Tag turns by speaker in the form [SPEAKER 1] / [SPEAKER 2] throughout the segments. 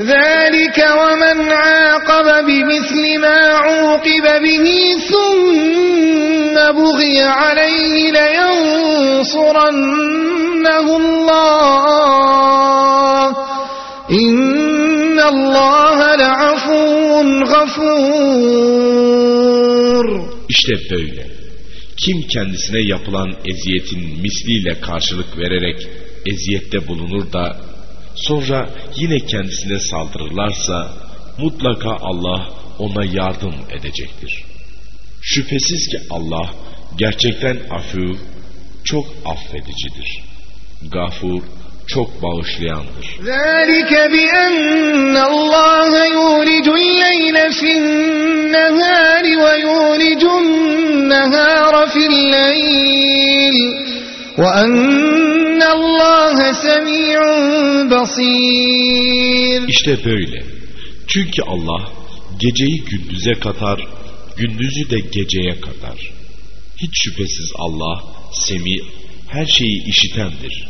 [SPEAKER 1] ذلك ومن عاقب بمثل ما عوقب به ثم بغي عليه لينصرنه الله إن الله لعفو غفور
[SPEAKER 2] İşte böyle. Kim kendisine yapılan eziyetin misliyle karşılık vererek eziyette bulunur da sonra yine kendisine saldırırlarsa mutlaka Allah ona yardım edecektir. Şüphesiz ki Allah gerçekten afu, çok affedicidir. Gafur, çok bağışlayandır.
[SPEAKER 1] ذلك بأن الله يولج الليل في النهار ويولج النهار في الليل وأن الله سميع بصير
[SPEAKER 2] İşte böyle. Çünkü Allah geceyi gündüze katar, gündüzü de geceye katar. Hiç şüphesiz Allah semi, her şeyi işitendir.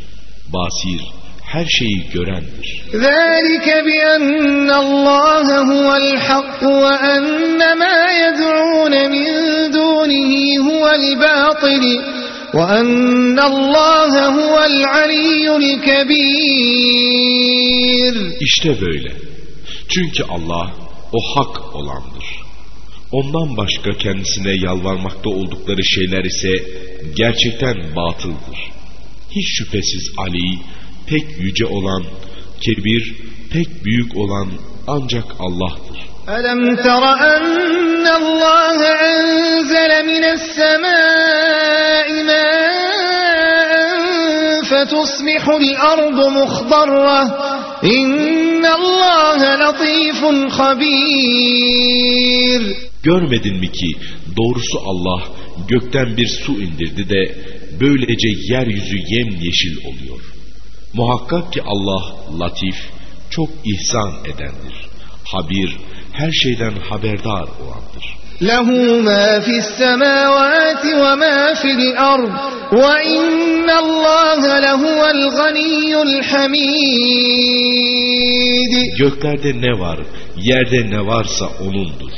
[SPEAKER 2] Basir, her şeyi görendir.
[SPEAKER 1] ذلك بأن الله هو الحق وأن ما يدعون من دونه هو الباطل وأن الله هو العلي الكبير
[SPEAKER 2] İşte böyle. Çünkü Allah o hak olandır. Ondan başka kendisine yalvarmakta oldukları şeyler ise gerçekten batıldır. Hiç şüphesiz Ali pek yüce olan, kebir, pek büyük olan ancak Allah'tır.
[SPEAKER 1] ألم تر أن الله أنزل من السماء ماء فتصبح الأرض مخضرة إن الله لطيف خبير
[SPEAKER 2] Görmedin mi ki doğrusu Allah gökten bir su indirdi de böylece yeryüzü yemyeşil oluyor. Muhakkak ki Allah latif, çok ihsan edendir. Habir, her şeyden haberdar olandır.
[SPEAKER 1] له ما في السماوات وما في الأرض وإن الله لهو الغني الحميد
[SPEAKER 2] Göklerde ne var, yerde ne varsa O'nundur.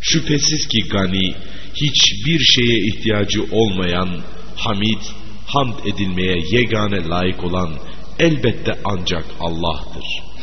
[SPEAKER 2] Şüphesiz ki gani, hiçbir şeye ihtiyacı olmayan, hamid, hamd edilmeye yegane layık olan elbette ancak Allah'tır.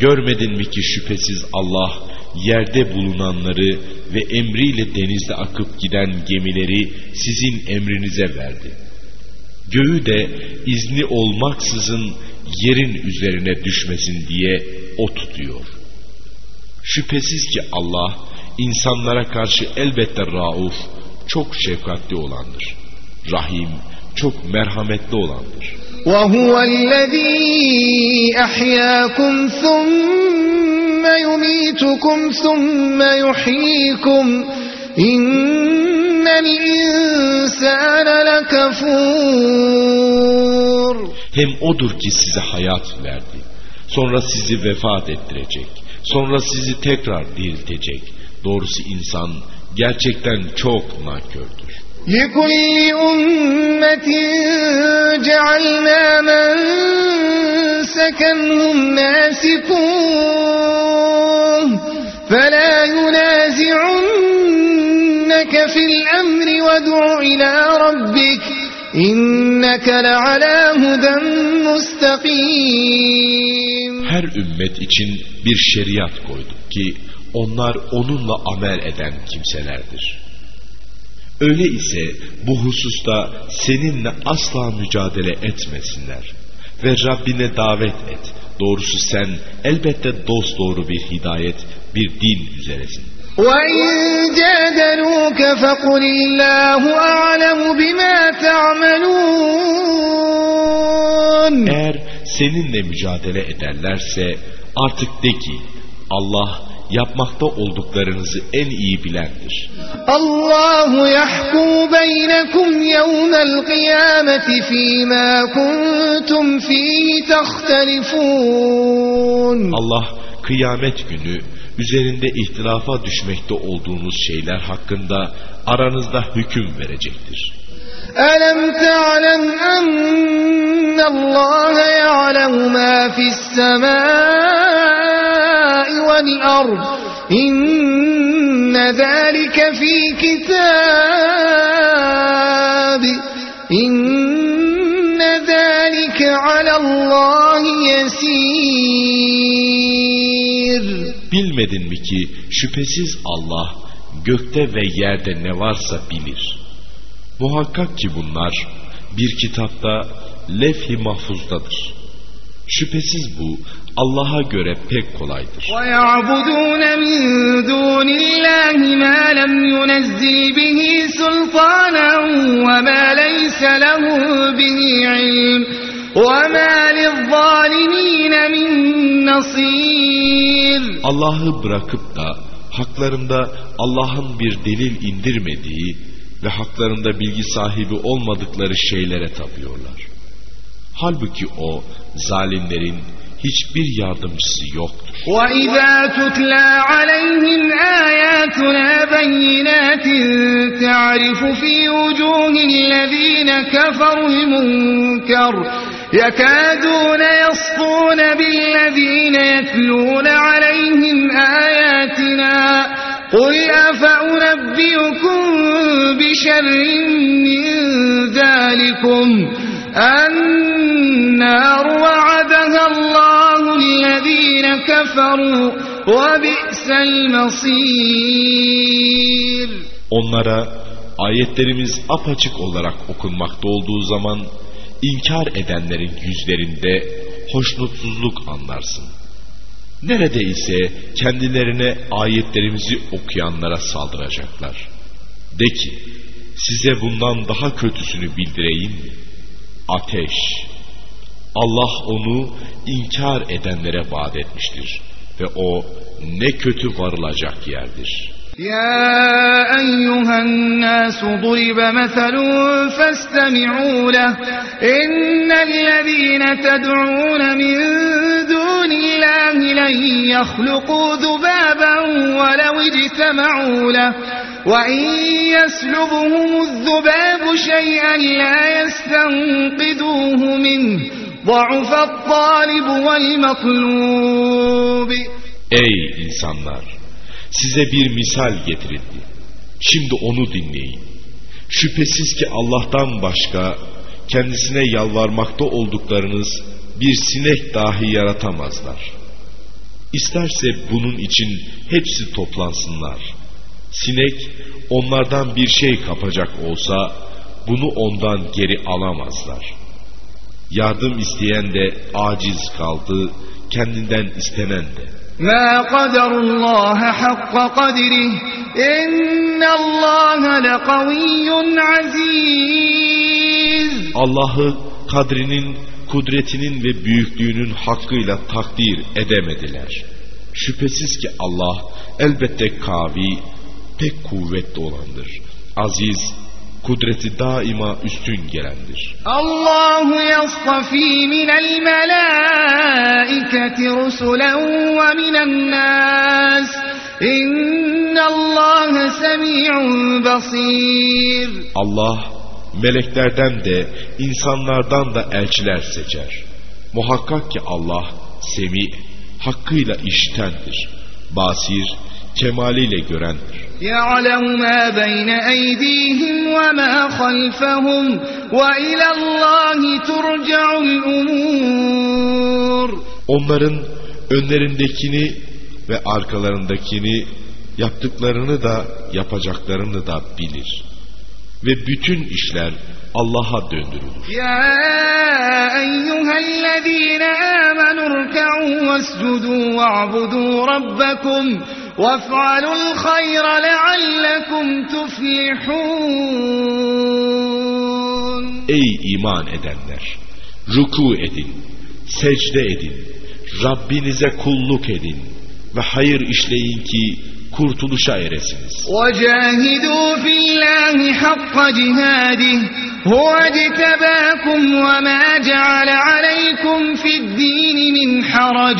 [SPEAKER 2] Görmedin mi ki şüphesiz Allah yerde bulunanları ve emriyle denizde akıp giden gemileri sizin emrinize verdi. Göğü de izni olmaksızın yerin üzerine düşmesin diye o tutuyor. Şüphesiz ki Allah insanlara karşı elbette rauf, çok şefkatli olandır.'' Rahim, çok merhametli olandır.
[SPEAKER 1] وهو الذي أحياكم ثم يميتكم ثم يحييكم إن الإنسان لكفور
[SPEAKER 2] Hem odur ki size hayat verdi. Sonra sizi vefat ettirecek. Sonra sizi tekrar diriltecek. Doğrusu insan gerçekten çok nankördür.
[SPEAKER 1] لكل أمة جعلنا منسكا هم ناسكوه فلا ينازعنك في الأمر وادع إلى ربك إنك لعلى هدى مستقيم
[SPEAKER 2] Her ümmet için bir şeriat koyduk ki onlar onunla amel eden kimselerdir. Öyle ise bu hususta seninle asla mücadele etmesinler ve Rabbine davet et. Doğrusu sen elbette dost doğru bir hidayet, bir din üzeresin.
[SPEAKER 1] وإن جادلوك فقل الله أعلم بما تعملون
[SPEAKER 2] Eğer seninle mücadele ederlerse artık de ki Allah yapmakta olduklarınızı en iyi bilendir.
[SPEAKER 1] Allahu yahkumu beynekum yevmel kıyameti fîmâ kuntum fîhi tahtelifûn.
[SPEAKER 2] Allah kıyamet günü üzerinde ihtilafa düşmekte olduğunuz şeyler hakkında aranızda hüküm verecektir.
[SPEAKER 1] ألم تعلم أن الله يعلم ما في السماء والأرض إن ذلك في كتاب إن ذلك على الله يسير
[SPEAKER 2] Bilmedin mi ki şüphesiz Allah gökte ve yerde ne varsa bilir. Muhakkak ki bunlar bir kitapta lef-i mahfuzdadır. Şüphesiz bu Allah'a göre pek kolaydır.
[SPEAKER 1] وَيَعْبُدُونَ مِن دُونِ اللّٰهِ مَا لَمْ يُنَزِّلْ بِهِ سُلْطَانًا وَمَا لَيْسَ لَهُ بِهِ عِلْمٌ وَمَا لِلظَّالِمِينَ مِن نَصِيرٍ
[SPEAKER 2] Allah'ı bırakıp da haklarında Allah'ın bir delil indirmediği ve haklarında bilgi sahibi olmadıkları şeylere tapıyorlar. Halbuki o zalimlerin hiçbir yardımcısı yoktur.
[SPEAKER 1] وَإِذَا تُتْلَى عَلَيْهِمْ آيَاتُنَا بَيِّنَاتٍ تَعْرِفُ فِي وُجُوهِ الَّذِينَ كَفَرُوا الْمُنكَرَ يَكَادُونَ يَسْطُونَ بِالَّذِينَ يَتْلُونَ عَلَيْهِمْ آيَاتِنَا قُلْ أَفَأُنَبِّئُكُم بِشَرٍّ مِّن ذَلِكُمْ النار وعدها الله الذين كفروا وبئس المصير
[SPEAKER 2] Onlara ayetlerimiz apaçık olarak okunmakta olduğu zaman inkar edenlerin yüzlerinde hoşnutsuzluk anlarsın. Nerede ise kendilerine ayetlerimizi okuyanlara saldıracaklar. De ki, size bundan daha kötüsünü bildireyim mi? Ateş. Allah onu inkar edenlere vaat etmiştir ve o ne kötü varılacak yerdir.
[SPEAKER 1] يا أيها الناس ضرب مثل فاستمعوا له إن الذين تدعون من دون الله لن يخلقوا ذبابا ولو اجتمعوا له وإن يسلبهم الذباب شيئا لا يستنقذوه منه ضعف الطالب والمطلوب
[SPEAKER 2] Ey insanlar! Size bir misal getirildi. Şimdi onu dinleyin. Şüphesiz ki Allah'tan başka kendisine yalvarmakta olduklarınız bir sinek dahi yaratamazlar. İsterse bunun için hepsi toplansınlar. Sinek onlardan bir şey kapacak olsa bunu ondan geri alamazlar. Yardım isteyen de aciz kaldı, kendinden istenen de.
[SPEAKER 1] ما قدر الله حق قدره إن الله لقوي عزيز
[SPEAKER 2] Allah'ı kadrinin, kudretinin ve büyüklüğünün hakkıyla takdir edemediler. Şüphesiz ki Allah elbette kavi, pek kuvvetli olandır. Aziz, kudreti daima üstün gelendir.
[SPEAKER 1] Allahu yastafi minel melaiketi rusulen ve minen nas. İnnallâhe semî'un basîr.
[SPEAKER 2] Allah meleklerden de insanlardan da elçiler seçer. Muhakkak ki Allah semi, hakkıyla iştendir. Basir, kemaliyle görendir.
[SPEAKER 1] يعلم ما بين أيديهم وما خلفهم وإلى الله ترجع الأمور
[SPEAKER 2] Onların önlerindekini ve arkalarındakini yaptıklarını da yapacaklarını da bilir. Ve bütün işler Allah'a döndürülür.
[SPEAKER 1] يا أيها الذين آمنوا اركعوا واسجدوا واعبدوا ربكم وافعلوا الخير لعلكم تفلحون
[SPEAKER 2] Ey iman edenler! Ruku edin, secde edin, Rabbinize kulluk edin ve hayır işleyin ki kurtuluşa eresiniz.
[SPEAKER 1] وَجَاهِدُوا فِي اللّٰهِ حَقَّ جِهَادِهِ هُوَ اجْتَبَاكُمْ وَمَا جَعَلَ عَلَيْكُمْ فِي الدِّينِ مِنْ حَرَجٍ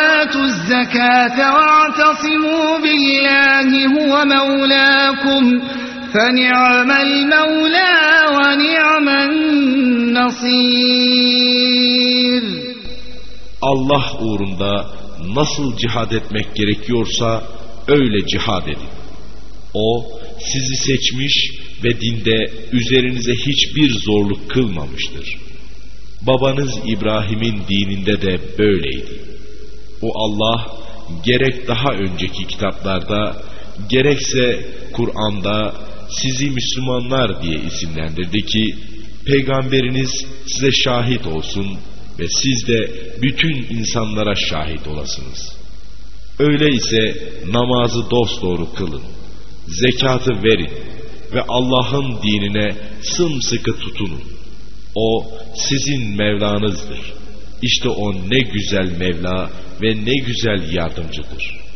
[SPEAKER 1] الزكاة واعتصموا بالله هو مولاكم فنعم المولى ونعم النصير
[SPEAKER 2] Allah uğrunda nasıl cihad etmek gerekiyorsa öyle cihad edin. O sizi seçmiş ve dinde üzerinize hiçbir zorluk kılmamıştır. Babanız İbrahim'in dininde de böyleydi. O Allah gerek daha önceki kitaplarda gerekse Kur'an'da sizi Müslümanlar diye isimlendirdi ki peygamberiniz size şahit olsun ve siz de bütün insanlara şahit olasınız. Öyleyse namazı dosdoğru kılın, zekatı verin ve Allah'ın dinine sımsıkı tutunun. O sizin Mevlanızdır. İşte o ne güzel Mevla ve ne güzel yardımcıdır.''